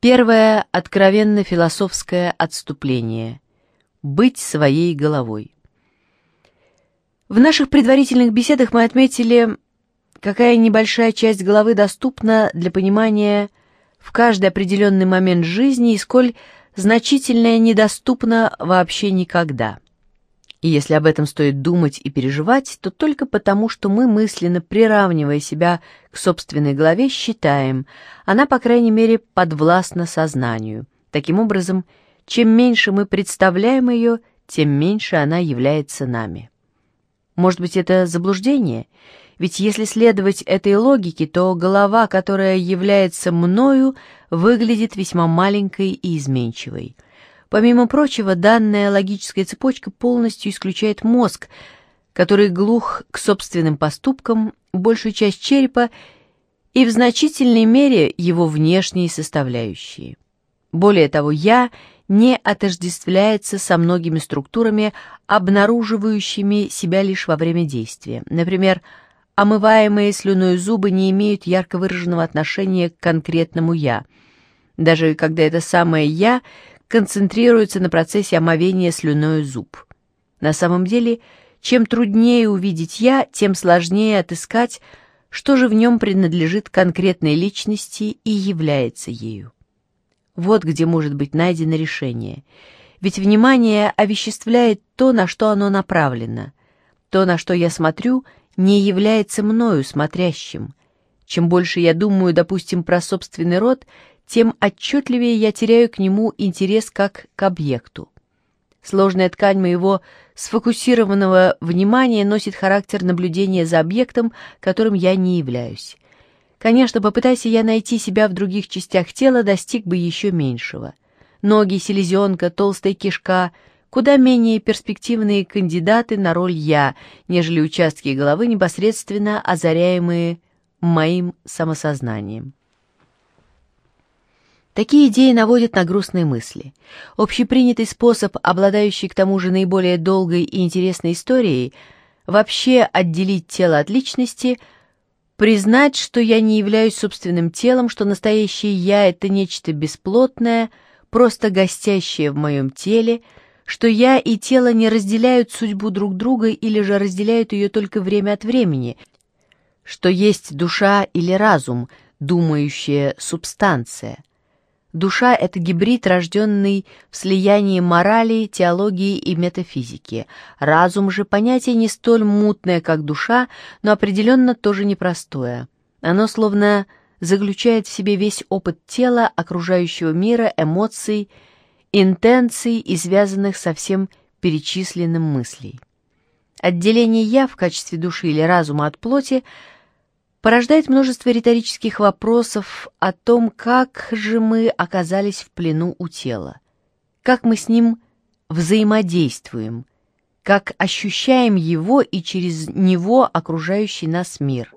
Первое откровенно философское отступление. Быть своей головой. В наших предварительных беседах мы отметили, какая небольшая часть головы доступна для понимания в каждый определенный момент жизни и сколь значительная недоступна вообще никогда. И если об этом стоит думать и переживать, то только потому, что мы, мысленно приравнивая себя к собственной голове, считаем, она, по крайней мере, подвластна сознанию. Таким образом, чем меньше мы представляем ее, тем меньше она является нами. Может быть, это заблуждение? Ведь если следовать этой логике, то голова, которая является мною, выглядит весьма маленькой и изменчивой – Помимо прочего, данная логическая цепочка полностью исключает мозг, который глух к собственным поступкам, большую часть черепа и в значительной мере его внешние составляющие. Более того, «я» не отождествляется со многими структурами, обнаруживающими себя лишь во время действия. Например, омываемые слюной зубы не имеют ярко выраженного отношения к конкретному «я», даже когда это самое «я» концентрируется на процессе омовения слюной зуб. На самом деле, чем труднее увидеть «я», тем сложнее отыскать, что же в нем принадлежит конкретной личности и является ею. Вот где может быть найдено решение. Ведь внимание овеществляет то, на что оно направлено. То, на что я смотрю, не является мною смотрящим. Чем больше я думаю, допустим, про собственный род, тем отчетливее я теряю к нему интерес как к объекту. Сложная ткань моего сфокусированного внимания носит характер наблюдения за объектом, которым я не являюсь. Конечно, попытайся я найти себя в других частях тела, достиг бы еще меньшего. Ноги, селезенка, толстая кишка — куда менее перспективные кандидаты на роль «я», нежели участки головы, непосредственно озаряемые моим самосознанием. Такие идеи наводят на грустные мысли. Общепринятый способ, обладающий к тому же наиболее долгой и интересной историей, вообще отделить тело от личности, признать, что я не являюсь собственным телом, что настоящее «я» — это нечто бесплотное, просто гостящее в моем теле, что я и тело не разделяют судьбу друг друга или же разделяют ее только время от времени, что есть душа или разум, думающая субстанция, Душа — это гибрид, рожденный в слиянии морали, теологии и метафизики. Разум же — понятие не столь мутное, как душа, но определенно тоже непростое. Оно словно заключает в себе весь опыт тела, окружающего мира, эмоций, интенций и связанных со всем перечисленным мыслей. Отделение «я» в качестве души или разума от плоти — порождает множество риторических вопросов о том, как же мы оказались в плену у тела, как мы с ним взаимодействуем, как ощущаем его и через него окружающий нас мир.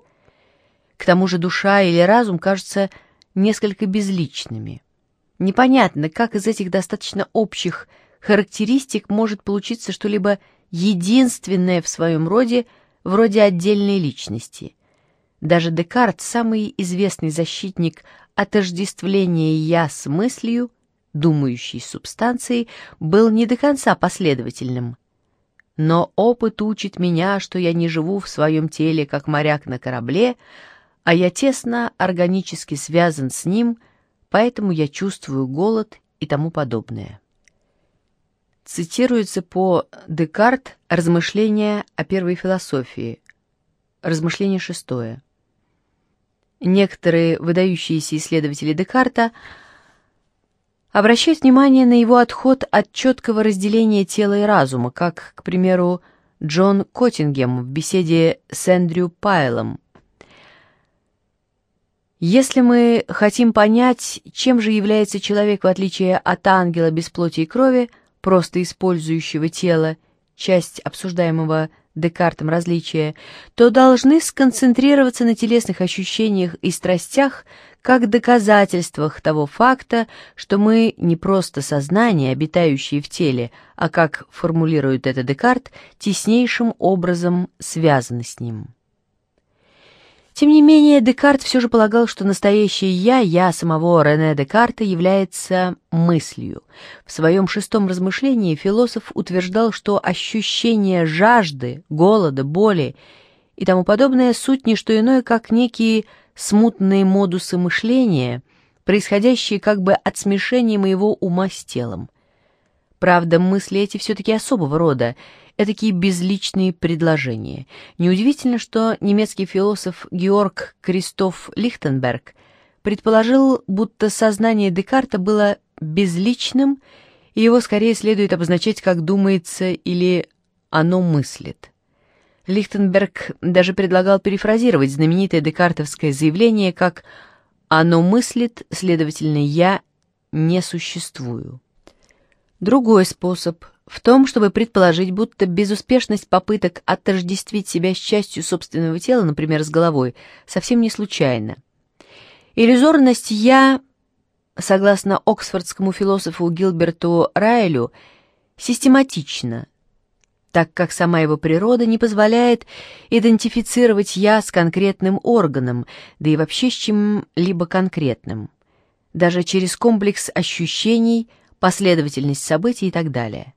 К тому же душа или разум кажутся несколько безличными. Непонятно, как из этих достаточно общих характеристик может получиться что-либо единственное в своем роде, вроде отдельной личности – даже Декарт, самый известный защитник отождествления «я» с мыслью, думающей субстанцией, был не до конца последовательным. Но опыт учит меня, что я не живу в своем теле, как моряк на корабле, а я тесно органически связан с ним, поэтому я чувствую голод и тому подобное. Цитируется по Декарт «Размышления о первой философии», размышление шестое. Некоторые выдающиеся исследователи Декарта обращают внимание на его отход от четкого разделения тела и разума, как, к примеру, Джон Коттингем в беседе с Эндрю Пайлом. Если мы хотим понять, чем же является человек в отличие от ангела без плоти и крови, просто использующего тело, часть обсуждаемого Декартом различия, то должны сконцентрироваться на телесных ощущениях и страстях как доказательствах того факта, что мы не просто сознание, обитающее в теле, а, как формулирует это Декарт, теснейшим образом связаны с ним. Тем не менее, Декарт все же полагал, что настоящее «я», «я» самого Рене Декарта является мыслью. В своем шестом размышлении философ утверждал, что ощущение жажды, голода, боли и тому подобное суть не что иное, как некие смутные модусы мышления, происходящие как бы от смешения моего ума с телом. Правда, мысли эти все-таки особого рода, такие безличные предложения. Неудивительно, что немецкий философ Георг Кристоф Лихтенберг предположил, будто сознание Декарта было безличным, и его скорее следует обозначать как «думается» или «оно мыслит». Лихтенберг даже предлагал перефразировать знаменитое декартовское заявление как «оно мыслит, следовательно, я не существую». Другой способ в том, чтобы предположить, будто безуспешность попыток отождествить себя с частью собственного тела, например, с головой, совсем не случайна. Иллюзорность «я», согласно оксфордскому философу Гилберту Райлю, систематична, так как сама его природа не позволяет идентифицировать «я» с конкретным органом, да и вообще с чем-либо конкретным, даже через комплекс ощущений, последовательность событий и так далее.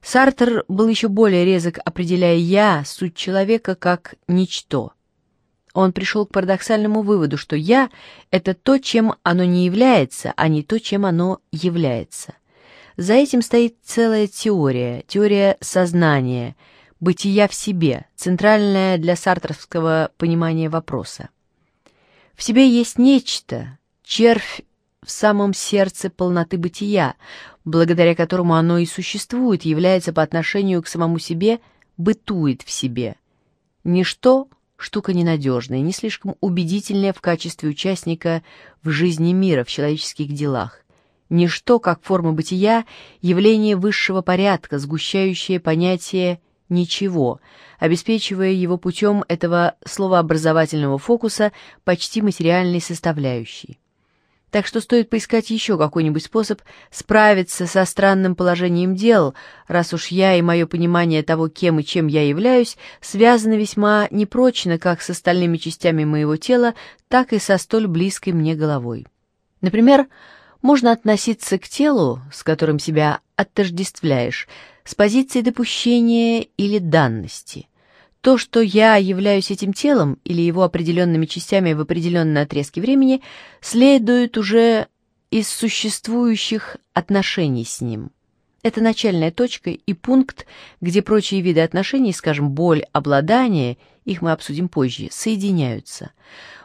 Сартер был еще более резок, определяя «я» суть человека как «ничто». Он пришел к парадоксальному выводу, что «я» — это то, чем оно не является, а не то, чем оно является. За этим стоит целая теория, теория сознания, бытия в себе, центральная для сартровского понимания вопроса. В себе есть нечто, червь в самом сердце полноты бытия, благодаря которому оно и существует, является по отношению к самому себе, бытует в себе. Ничто — штука ненадежная, не слишком убедительная в качестве участника в жизни мира, в человеческих делах. Ничто, как форма бытия, явление высшего порядка, сгущающее понятие «ничего», обеспечивая его путем этого словообразовательного фокуса почти материальной составляющей так что стоит поискать еще какой-нибудь способ справиться со странным положением дел, раз уж я и мое понимание того, кем и чем я являюсь, связаны весьма непрочно как с остальными частями моего тела, так и со столь близкой мне головой. Например, можно относиться к телу, с которым себя отождествляешь, с позиции допущения или данности. То, что я являюсь этим телом или его определенными частями в определенные отрезки времени, следует уже из существующих отношений с ним. Это начальная точка и пункт, где прочие виды отношений, скажем, боль, обладание, их мы обсудим позже, соединяются.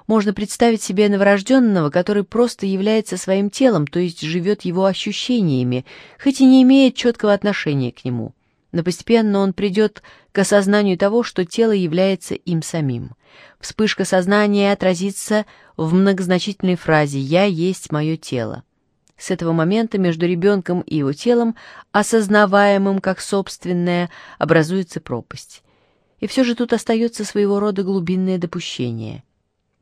Можно представить себе новорожденного, который просто является своим телом, то есть живет его ощущениями, хоть и не имеет четкого отношения к нему но постепенно он придет к осознанию того, что тело является им самим. Вспышка сознания отразится в многозначительной фразе «Я есть мое тело». С этого момента между ребенком и его телом, осознаваемым как собственное, образуется пропасть. И все же тут остается своего рода глубинное допущение.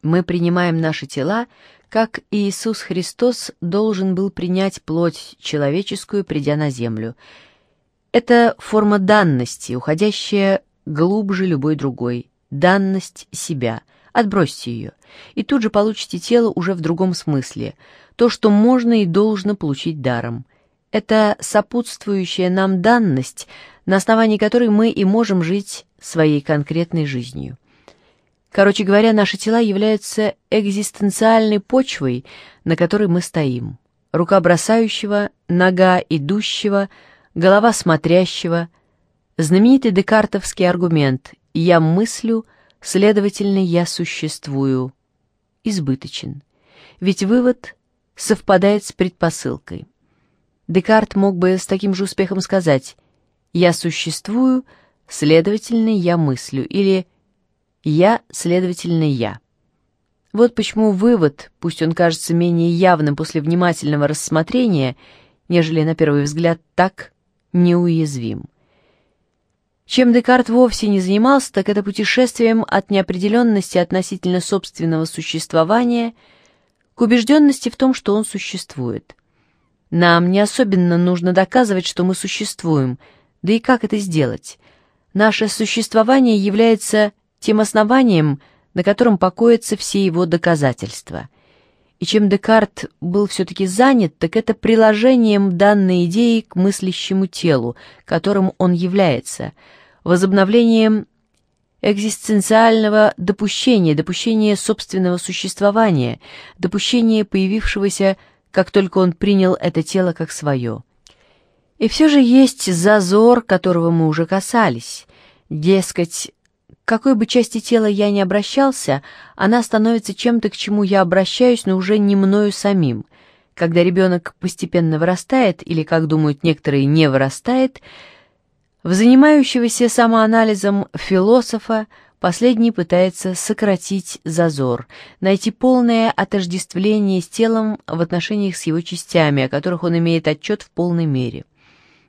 Мы принимаем наши тела, как Иисус Христос должен был принять плоть человеческую, придя на землю – это форма данности, уходящая глубже любой другой. Данность себя. Отбросьте ее. И тут же получите тело уже в другом смысле. То, что можно и должно получить даром. Это сопутствующая нам данность, на основании которой мы и можем жить своей конкретной жизнью. Короче говоря, наши тела являются экзистенциальной почвой, на которой мы стоим. Рука бросающего, нога идущего — голова смотрящего, знаменитый декартовский аргумент «я мыслю, следовательно, я существую» избыточен, ведь вывод совпадает с предпосылкой. Декарт мог бы с таким же успехом сказать «я существую, следовательно, я мыслю» или «я, следовательно, я». Вот почему вывод, пусть он кажется менее явным после внимательного рассмотрения, нежели на первый взгляд так, неуязвим. Чем Декарт вовсе не занимался, так это путешествием от неопределенности относительно собственного существования к убежденности в том, что он существует. Нам не особенно нужно доказывать, что мы существуем, да и как это сделать? Наше существование является тем основанием, на котором покоятся все его доказательства. И чем Декарт был все-таки занят, так это приложением данной идеи к мыслящему телу, которым он является, возобновлением экзистенциального допущения, допущения собственного существования, допущения появившегося, как только он принял это тело как свое. И все же есть зазор, которого мы уже касались. Дескать, какой бы части тела я ни обращался, она становится чем-то, к чему я обращаюсь, но уже не мною самим. Когда ребенок постепенно вырастает, или, как думают некоторые, не вырастает, в занимающегося самоанализом философа последний пытается сократить зазор, найти полное отождествление с телом в отношениях с его частями, о которых он имеет отчет в полной мере.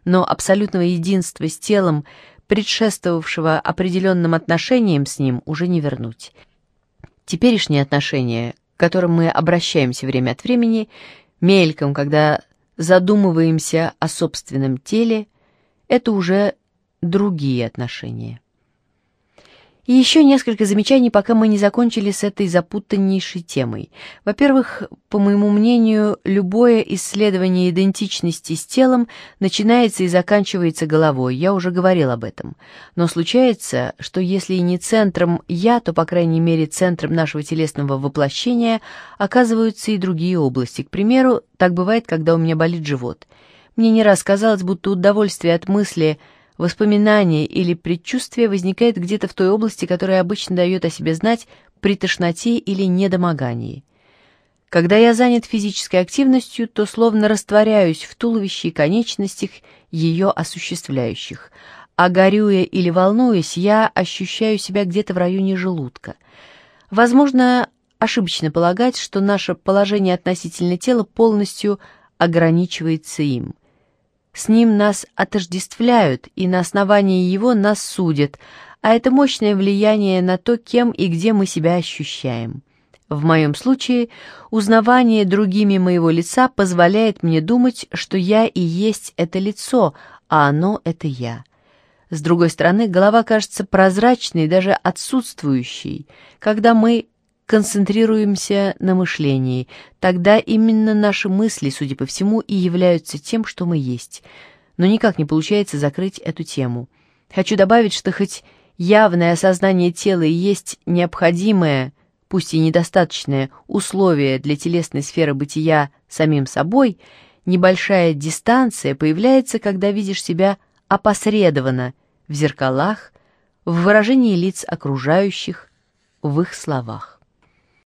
Но абсолютного единства с телом – предшествовавшего определенным отношениям с ним, уже не вернуть. Теперешние отношения, к которым мы обращаемся время от времени, мельком, когда задумываемся о собственном теле, это уже другие отношения. И еще несколько замечаний, пока мы не закончили с этой запутаннейшей темой. Во-первых, по моему мнению, любое исследование идентичности с телом начинается и заканчивается головой, я уже говорил об этом. Но случается, что если и не центром «я», то, по крайней мере, центром нашего телесного воплощения оказываются и другие области. К примеру, так бывает, когда у меня болит живот. Мне не раз казалось, будто удовольствие от мысли – Воспоминание или предчувствие возникает где-то в той области, которая обычно дает о себе знать при тошноте или недомогании. Когда я занят физической активностью, то словно растворяюсь в туловище и конечностях ее осуществляющих, а горюя или волнуясь, я ощущаю себя где-то в районе желудка. Возможно, ошибочно полагать, что наше положение относительно тела полностью ограничивается им – с ним нас отождествляют, и на основании его нас судят, а это мощное влияние на то, кем и где мы себя ощущаем. В моем случае узнавание другими моего лица позволяет мне думать, что я и есть это лицо, а оно — это я. С другой стороны, голова кажется прозрачной, даже отсутствующей, когда мы концентрируемся на мышлении, тогда именно наши мысли, судя по всему, и являются тем, что мы есть. Но никак не получается закрыть эту тему. Хочу добавить, что хоть явное осознание тела и есть необходимое, пусть и недостаточное, условие для телесной сферы бытия самим собой, небольшая дистанция появляется, когда видишь себя опосредованно в зеркалах, в выражении лиц окружающих, в их словах.